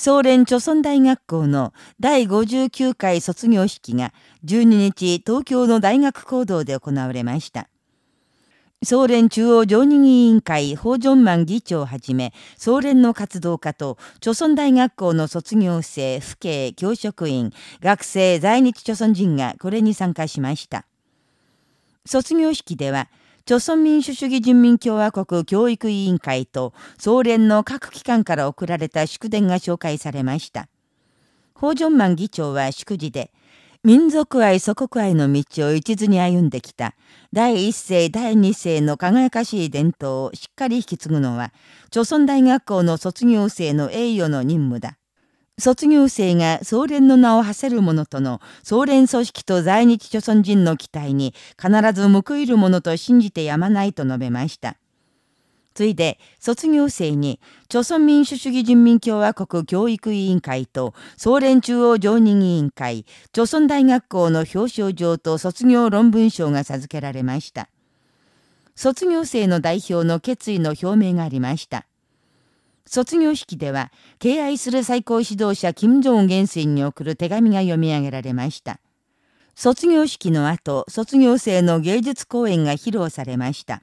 総連朝村大学校の第59回卒業式が12日東京の大学講堂で行われました。総連中央常任委員会法ジョンマン議長をはじめ、総連の活動家と、朝村大学校の卒業生、父兄、教職員、学生、在日朝村人がこれに参加しました。卒業式では、朝鮮民主主義人民共和国教育委員会と総連の各機関から送られた祝電が紹介されました。ホージョンマン議長は祝辞で、民族愛祖国愛の道を一途に歩んできた第一世第二世の輝かしい伝統をしっかり引き継ぐのは、朝鮮大学校の卒業生の栄誉の任務だ。卒業生が総連の名を馳せる者との総連組織と在日朝鮮人の期待に必ず報いるものと信じてやまないと述べました。ついで、卒業生に、朝鮮民主主義人民共和国教育委員会と、総連中央常任委員会、朝鮮大学校の表彰状と卒業論文賞が授けられました。卒業生の代表の決意の表明がありました。卒業式では、敬愛する最高指導者金正恩元帥に送る手紙が読み上げられました。卒業式の後、卒業生の芸術公演が披露されました。